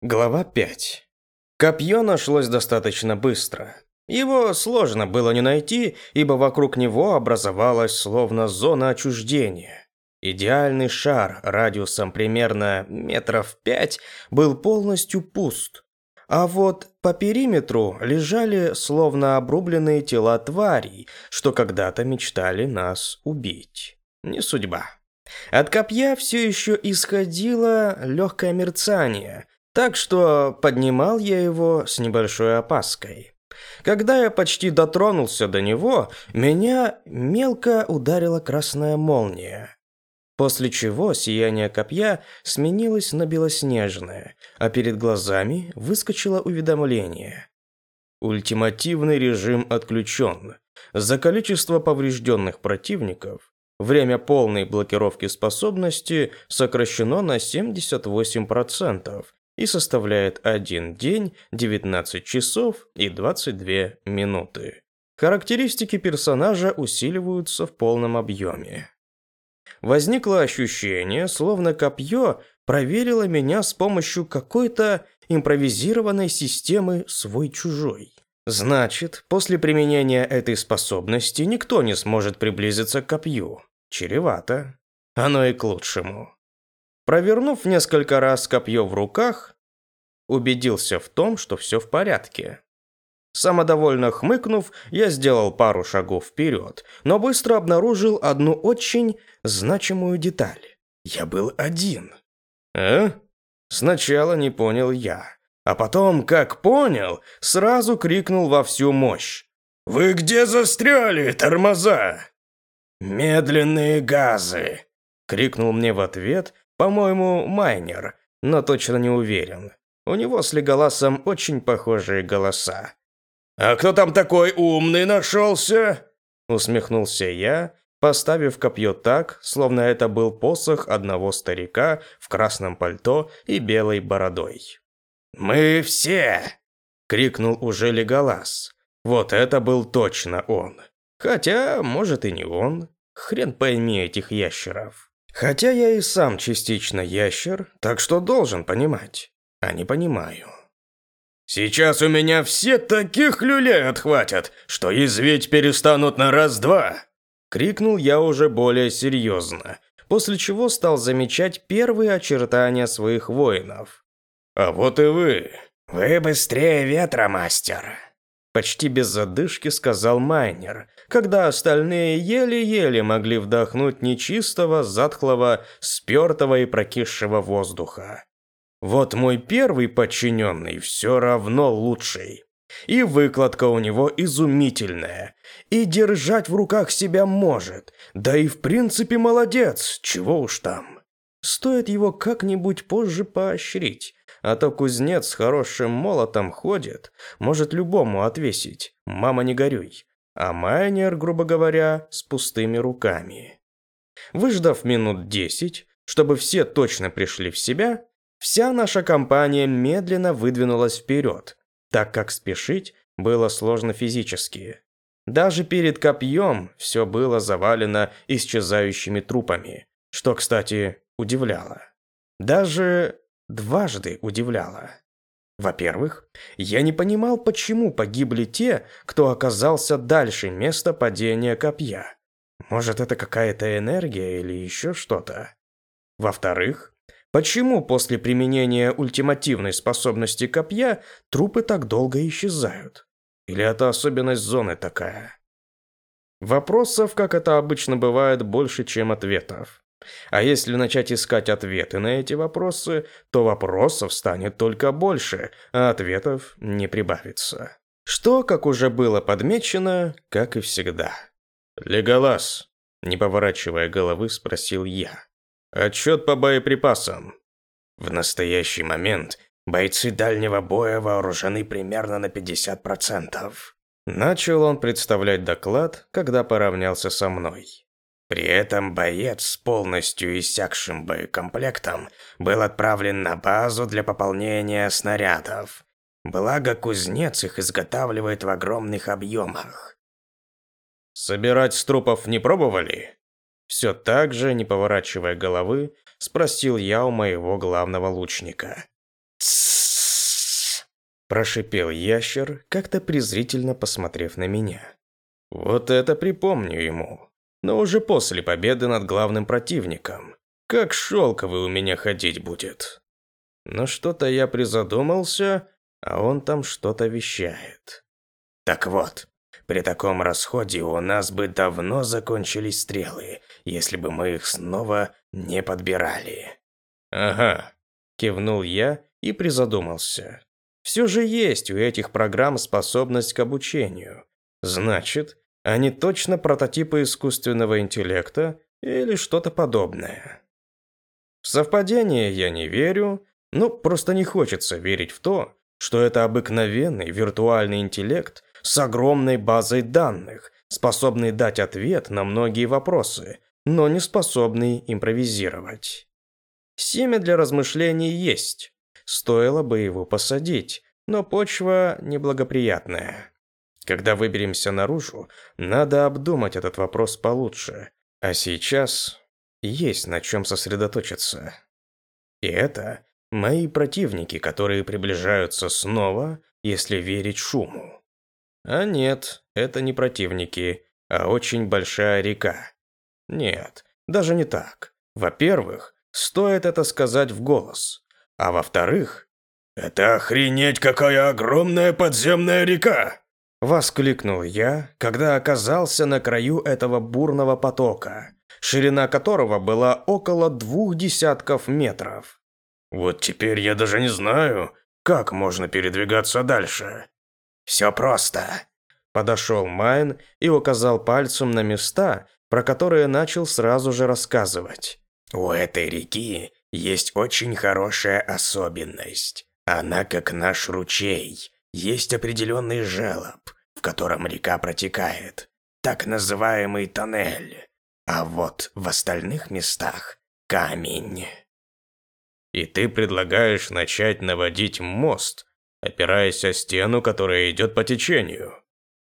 Глава 5. Копье нашлось достаточно быстро. Его сложно было не найти, ибо вокруг него образовалась словно зона отчуждения. Идеальный шар радиусом примерно метров пять был полностью пуст. А вот по периметру лежали словно обрубленные тела тварей, что когда-то мечтали нас убить. Не судьба. От копья все еще исходило легкое мерцание – так что поднимал я его с небольшой опаской. Когда я почти дотронулся до него, меня мелко ударила красная молния. После чего сияние копья сменилось на белоснежное, а перед глазами выскочило уведомление. Ультимативный режим отключен. За количество поврежденных противников время полной блокировки способности сокращено на 78%, и составляет 1 день, 19 часов и 22 минуты. Характеристики персонажа усиливаются в полном объеме. Возникло ощущение, словно копье проверило меня с помощью какой-то импровизированной системы свой-чужой. Значит, после применения этой способности никто не сможет приблизиться к копью. Чревато. Оно и к лучшему. Провернув несколько раз копье в руках, убедился в том, что все в порядке. Самодовольно хмыкнув, я сделал пару шагов вперед, но быстро обнаружил одну очень значимую деталь. Я был один. «Э?» Сначала не понял я, а потом, как понял, сразу крикнул во всю мощь. «Вы где застряли, тормоза?» «Медленные газы!» — крикнул мне в ответ по-моему, майнер, но точно не уверен. У него с Леголасом очень похожие голоса. «А кто там такой умный нашелся?» Усмехнулся я, поставив копье так, словно это был посох одного старика в красном пальто и белой бородой. «Мы все!» — крикнул уже Леголас. Вот это был точно он. Хотя, может и не он. Хрен пойми этих ящеров. Хотя я и сам частично ящер, так что должен понимать, а не понимаю. Сейчас у меня все таких люлей отхватят, что язвить перестанут на раз-два. Крикнул я уже более серьезно, после чего стал замечать первые очертания своих воинов. А вот и вы. Вы быстрее ветра, мастер. Почти без задышки сказал майнер, когда остальные еле-еле могли вдохнуть нечистого, затхлого, спертого и прокисшего воздуха. Вот мой первый подчиненный все равно лучший. И выкладка у него изумительная. И держать в руках себя может. Да и в принципе молодец, чего уж там. Стоит его как-нибудь позже поощрить. А то кузнец с хорошим молотом ходит, может любому отвесить. Мама, не горюй а майнер, грубо говоря, с пустыми руками. Выждав минут десять, чтобы все точно пришли в себя, вся наша компания медленно выдвинулась вперед, так как спешить было сложно физически. Даже перед копьем все было завалено исчезающими трупами, что, кстати, удивляло. Даже дважды удивляло. Во-первых, я не понимал, почему погибли те, кто оказался дальше места падения копья. Может, это какая-то энергия или еще что-то. Во-вторых, почему после применения ультимативной способности копья трупы так долго исчезают? Или это особенность зоны такая? Вопросов, как это обычно бывает, больше, чем ответов. А если начать искать ответы на эти вопросы, то вопросов станет только больше, а ответов не прибавится. Что, как уже было подмечено, как и всегда. «Леголас», — не поворачивая головы, спросил я. «Отчет по боеприпасам». В настоящий момент бойцы дальнего боя вооружены примерно на 50%. Начал он представлять доклад, когда поравнялся со мной. При этом боец с полностью иссякшим боекомплектом был отправлен на базу для пополнения снарядов. Благо кузнец их изготавливает в огромных объемах. «Собирать с трупов не пробовали?» Все так же, не поворачивая головы, спросил я у моего главного лучника. «Тссс!» Прошипел ящер, как-то презрительно посмотрев на меня. Вот это припомню ему. Но уже после победы над главным противником. Как шелковый у меня ходить будет. Но что-то я призадумался, а он там что-то вещает. Так вот, при таком расходе у нас бы давно закончились стрелы, если бы мы их снова не подбирали. Ага, кивнул я и призадумался. Все же есть у этих программ способность к обучению. Значит, они точно прототипы искусственного интеллекта или что-то подобное. В совпадение я не верю, но просто не хочется верить в то, что это обыкновенный виртуальный интеллект с огромной базой данных, способный дать ответ на многие вопросы, но не способный импровизировать. Семя для размышлений есть. Стоило бы его посадить, но почва неблагоприятная. Когда выберемся наружу, надо обдумать этот вопрос получше. А сейчас есть на чем сосредоточиться. И это мои противники, которые приближаются снова, если верить шуму. А нет, это не противники, а очень большая река. Нет, даже не так. Во-первых, стоит это сказать в голос. А во-вторых, это охренеть какая огромная подземная река! Воскликнул я, когда оказался на краю этого бурного потока, ширина которого была около двух десятков метров. Вот теперь я даже не знаю, как можно передвигаться дальше. Все просто. Подошел Майн и указал пальцем на места, про которые начал сразу же рассказывать. У этой реки есть очень хорошая особенность. Она как наш ручей есть определенный желоб, в котором река протекает, так называемый тоннель, а вот в остальных местах камень. И ты предлагаешь начать наводить мост, опираясь о стену, которая идет по течению.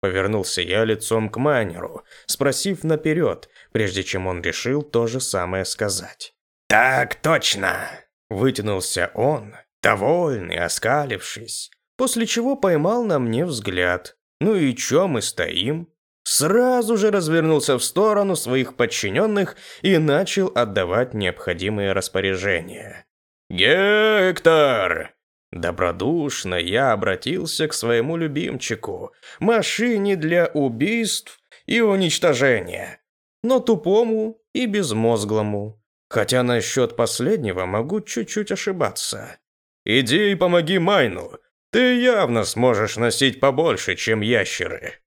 Повернулся я лицом к майнеру, спросив наперед, прежде чем он решил то же самое сказать. «Так точно!» Вытянулся он, довольный, оскалившись после чего поймал на мне взгляд. Ну и чё мы стоим? Сразу же развернулся в сторону своих подчиненных и начал отдавать необходимые распоряжения. «Гектор!» Добродушно я обратился к своему любимчику, машине для убийств и уничтожения, но тупому и безмозглому. Хотя насчет последнего могу чуть-чуть ошибаться. «Иди и помоги Майну, ты явно сможешь носить побольше, чем ящеры.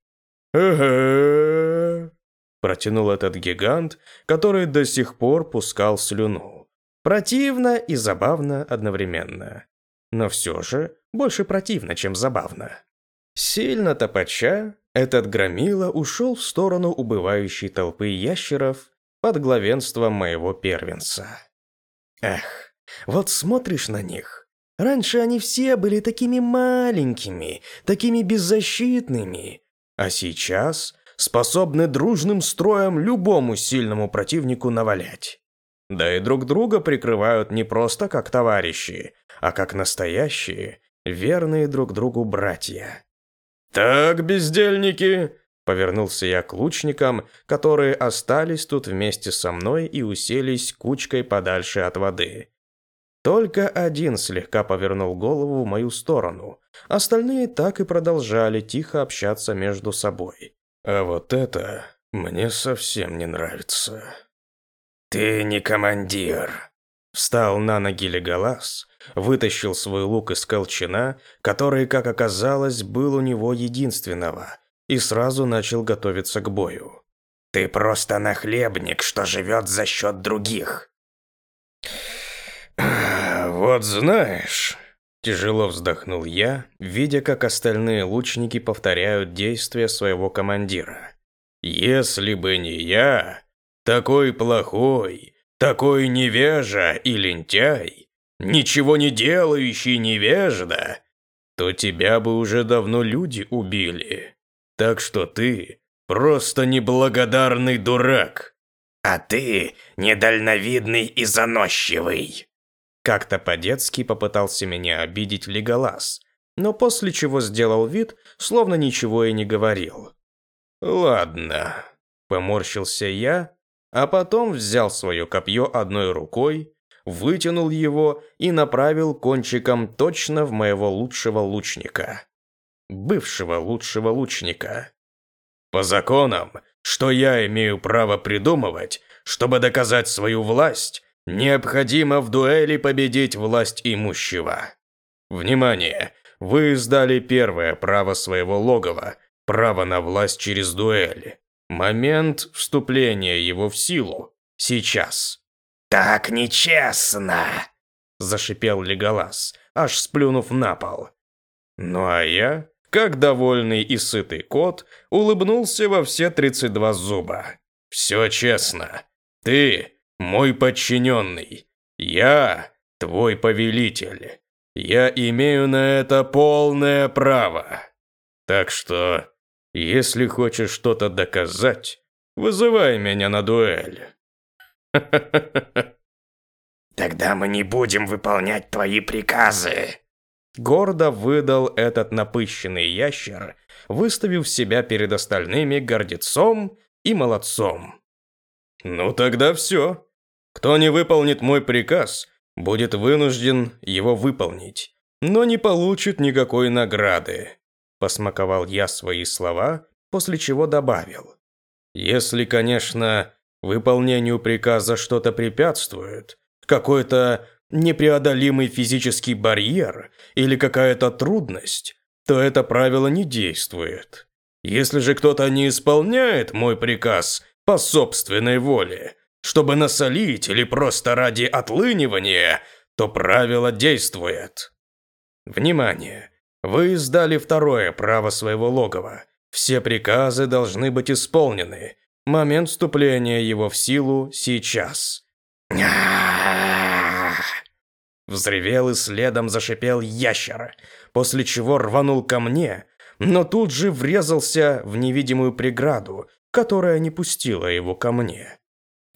Ага. Протянул этот гигант, который до сих пор пускал слюну. Противно и забавно одновременно. Но все же больше противно, чем забавно. Сильно топача, этот громила ушел в сторону убывающей толпы ящеров под главенством моего первенца. Эх, вот смотришь на них, Раньше они все были такими маленькими, такими беззащитными, а сейчас способны дружным строем любому сильному противнику навалять. Да и друг друга прикрывают не просто как товарищи, а как настоящие, верные друг другу братья. «Так, бездельники!» – повернулся я к лучникам, которые остались тут вместе со мной и уселись кучкой подальше от воды. Только один слегка повернул голову в мою сторону. Остальные так и продолжали тихо общаться между собой. А вот это мне совсем не нравится. Ты не командир. Встал на ноги Леголас, вытащил свой лук из колчана, который, как оказалось, был у него единственного, и сразу начал готовиться к бою. Ты просто нахлебник, что живет за счет других. «Вот знаешь...» Тяжело вздохнул я, видя, как остальные лучники повторяют действия своего командира. «Если бы не я, такой плохой, такой невежа и лентяй, ничего не делающий невежда, то тебя бы уже давно люди убили. Так что ты просто неблагодарный дурак». «А ты недальновидный и заносчивый», как-то по-детски попытался меня обидеть Леголас, но после чего сделал вид, словно ничего и не говорил. «Ладно», – поморщился я, а потом взял свое копье одной рукой, вытянул его и направил кончиком точно в моего лучшего лучника. Бывшего лучшего лучника. По законам, что я имею право придумывать, чтобы доказать свою власть, необходимо в дуэли победить власть имущего. Внимание! Вы сдали первое право своего логова, право на власть через дуэль. Момент вступления его в силу. Сейчас. «Так нечестно!» – зашипел Леголас, аж сплюнув на пол. Ну а я, как довольный и сытый кот, улыбнулся во все 32 зуба. «Все честно. Ты мой подчиненный. Я твой повелитель. Я имею на это полное право. Так что, если хочешь что-то доказать, вызывай меня на дуэль». Тогда мы не будем выполнять твои приказы. Гордо выдал этот напыщенный ящер, выставив себя перед остальными гордецом и молодцом. Ну тогда все. Кто не выполнит мой приказ, будет вынужден его выполнить, но не получит никакой награды. Посмаковал я свои слова, после чего добавил. Если, конечно, выполнению приказа что-то препятствует, какой-то непреодолимый физический барьер или какая-то трудность, то это правило не действует. Если же кто-то не исполняет мой приказ по собственной воле, чтобы насолить или просто ради отлынивания, то правило действует. Внимание! Вы издали второе право своего логова. Все приказы должны быть исполнены. Момент вступления его в силу сейчас. Взревел и следом зашипел ящер, после чего рванул ко мне, но тут же врезался в невидимую преграду, которая не пустила его ко мне.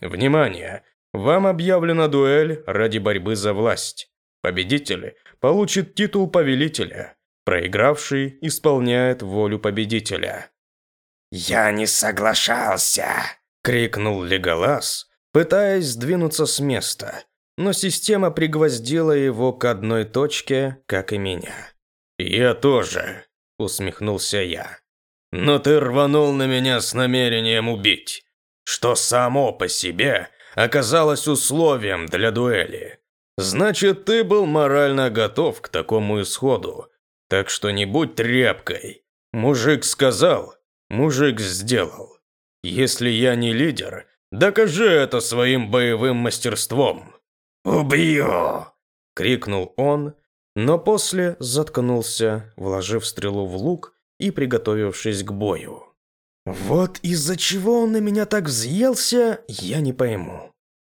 Внимание! Вам объявлена дуэль ради борьбы за власть. Победитель получит титул повелителя. Проигравший исполняет волю победителя. «Я не соглашался!» — крикнул Леголас, пытаясь сдвинуться с места, но система пригвоздила его к одной точке, как и меня. «Я тоже», — усмехнулся я. «Но ты рванул на меня с намерением убить, что само по себе оказалось условием для дуэли. Значит, ты был морально готов к такому исходу, так что не будь тряпкой. Мужик сказал, мужик сделал. Если я не лидер, докажи это своим боевым мастерством». «Убью!» – крикнул он, но после заткнулся, вложив стрелу в лук и приготовившись к бою. Вот из-за чего он на меня так взъелся, я не пойму.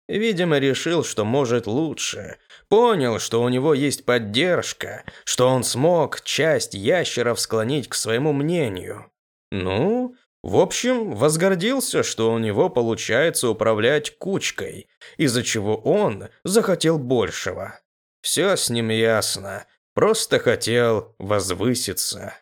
Видимо, решил, что может лучше. Понял, что у него есть поддержка, что он смог часть ящеров склонить к своему мнению. Ну, в общем, возгордился, что у него получается управлять кучкой, из-за чего он захотел большего. Все с ним ясно, просто хотел возвыситься.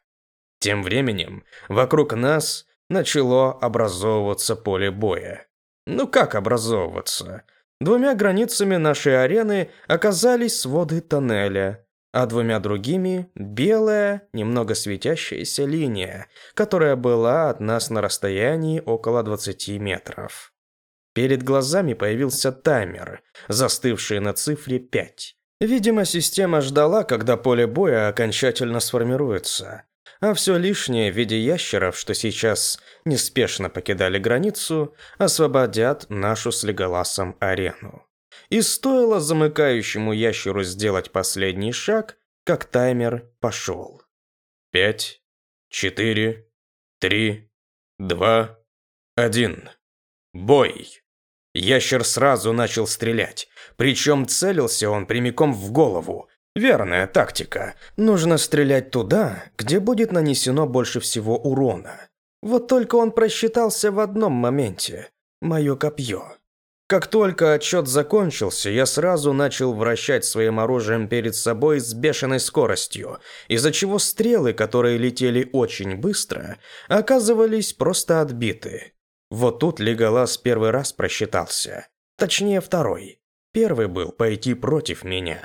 Тем временем вокруг нас начало образовываться поле боя. Ну как образовываться? Двумя границами нашей арены оказались своды тоннеля, а двумя другими – белая, немного светящаяся линия, которая была от нас на расстоянии около 20 метров. Перед глазами появился таймер, застывший на цифре 5. Видимо, система ждала, когда поле боя окончательно сформируется, а все лишнее в виде ящеров, что сейчас неспешно покидали границу, освободят нашу с Леголасом арену. И стоило замыкающему ящеру сделать последний шаг, как таймер пошел. Пять, четыре, три, два, один. Бой! Ящер сразу начал стрелять, причем целился он прямиком в голову. Верная тактика. Нужно стрелять туда, где будет нанесено больше всего урона. Вот только он просчитался в одном моменте. Мое копье. Как только отчет закончился, я сразу начал вращать своим оружием перед собой с бешеной скоростью, из-за чего стрелы, которые летели очень быстро, оказывались просто отбиты. Вот тут Леголас первый раз просчитался. Точнее, второй. Первый был пойти против меня.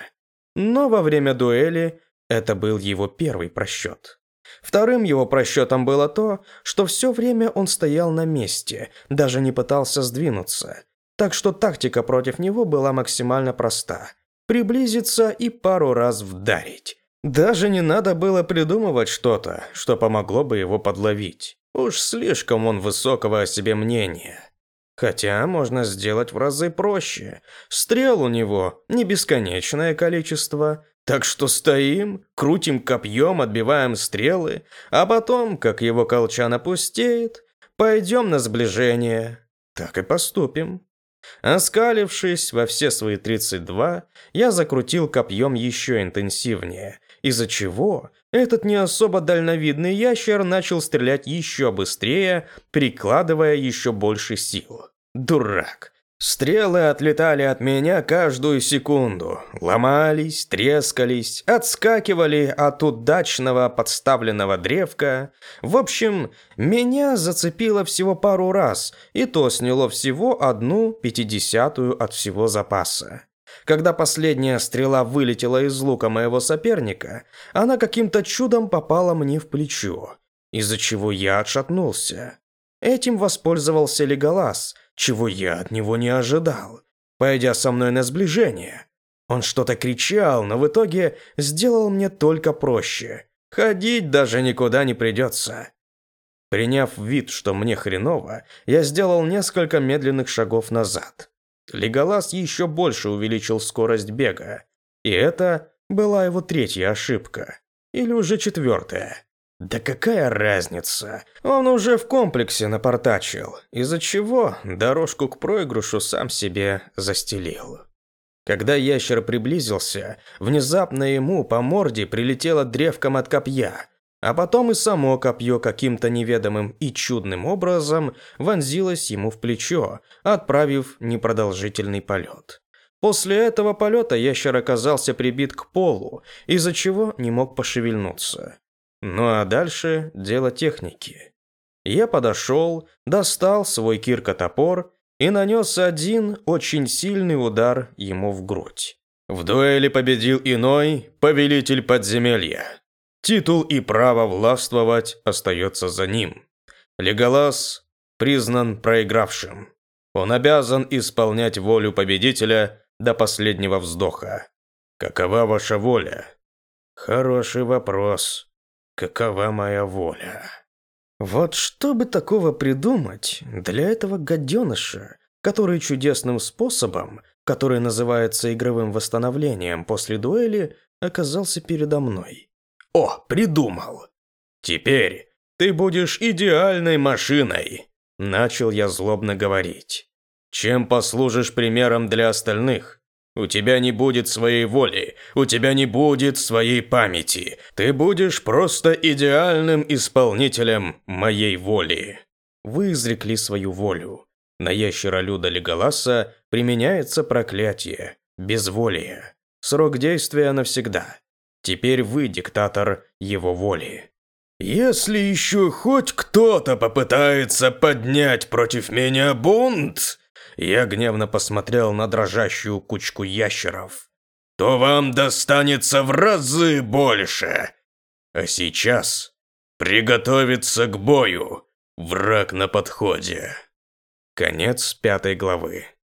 Но во время дуэли это был его первый просчет. Вторым его просчетом было то, что все время он стоял на месте, даже не пытался сдвинуться. Так что тактика против него была максимально проста. Приблизиться и пару раз вдарить. Даже не надо было придумывать что-то, что помогло бы его подловить. Уж слишком он высокого о себе мнения. Хотя можно сделать в разы проще. Стрел у него не бесконечное количество, так что стоим, крутим копьем, отбиваем стрелы, а потом, как его колчан опустеет, пойдем на сближение. Так и поступим. Оскалившись во все свои 32, я закрутил копьем еще интенсивнее, из-за чего этот не особо дальновидный ящер начал стрелять еще быстрее, прикладывая еще больше сил. Дурак. Стрелы отлетали от меня каждую секунду, ломались, трескались, отскакивали от удачного подставленного древка. В общем, меня зацепило всего пару раз, и то сняло всего одну пятидесятую от всего запаса. Когда последняя стрела вылетела из лука моего соперника, она каким-то чудом попала мне в плечо, из-за чего я отшатнулся. Этим воспользовался Леголас – чего я от него не ожидал, пойдя со мной на сближение. Он что-то кричал, но в итоге сделал мне только проще. Ходить даже никуда не придется. Приняв вид, что мне хреново, я сделал несколько медленных шагов назад. Леголас еще больше увеличил скорость бега. И это была его третья ошибка. Или уже четвертая. Да какая разница? Он уже в комплексе напортачил, из-за чего дорожку к проигрышу сам себе застелил. Когда ящер приблизился, внезапно ему по морде прилетело древком от копья, а потом и само копье каким-то неведомым и чудным образом вонзилось ему в плечо, отправив непродолжительный полет. После этого полета ящер оказался прибит к полу, из-за чего не мог пошевельнуться. Ну а дальше дело техники. Я подошел, достал свой кирка-топор и нанес один очень сильный удар ему в грудь. В дуэли победил иной повелитель подземелья. Титул и право властвовать остается за ним. Леголас признан проигравшим. Он обязан исполнять волю победителя до последнего вздоха. Какова ваша воля? Хороший вопрос какова моя воля. Вот что бы такого придумать для этого гаденыша, который чудесным способом, который называется игровым восстановлением после дуэли, оказался передо мной. О, придумал! Теперь ты будешь идеальной машиной, начал я злобно говорить. Чем послужишь примером для остальных? У тебя не будет своей воли, у тебя не будет своей памяти. Ты будешь просто идеальным исполнителем моей воли. Вы изрекли свою волю. На ящера Люда Леголаса применяется проклятие, безволие. Срок действия навсегда. Теперь вы диктатор его воли. Если еще хоть кто-то попытается поднять против меня бунт, я гневно посмотрел на дрожащую кучку ящеров. «То вам достанется в разы больше! А сейчас приготовиться к бою! Враг на подходе!» Конец пятой главы.